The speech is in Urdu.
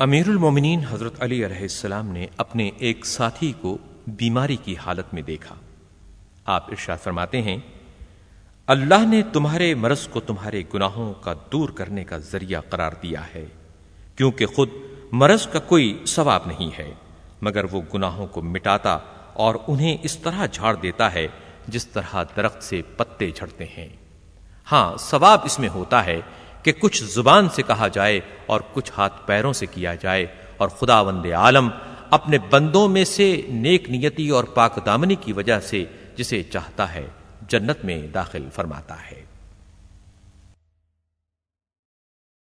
امیر المومنین حضرت علی علیہ السلام نے اپنے ایک ساتھی کو بیماری کی حالت میں دیکھا۔ آپ ارشاد فرماتے ہیں، اللہ نے تمہارے مرض کو تمہارے گناہوں کا دور کرنے کا ذریعہ قرار دیا ہے، کیونکہ خود مرض کا کوئی ثواب نہیں ہے، مگر وہ گناہوں کو مٹاتا اور انہیں اس طرح جھاڑ دیتا ہے جس طرح درخت سے پتے جھڑتے ہیں۔ ہاں ثواب اس میں ہوتا ہے کہ کچھ زبان سے کہا جائے اور کچھ ہاتھ پیروں سے کیا جائے، اور خدا وند عالم اپنے بندوں میں سے نیک نیتی اور پاک دامنی کی وجہ سے جسے چاہتا ہے جنت میں داخل فرماتا ہے۔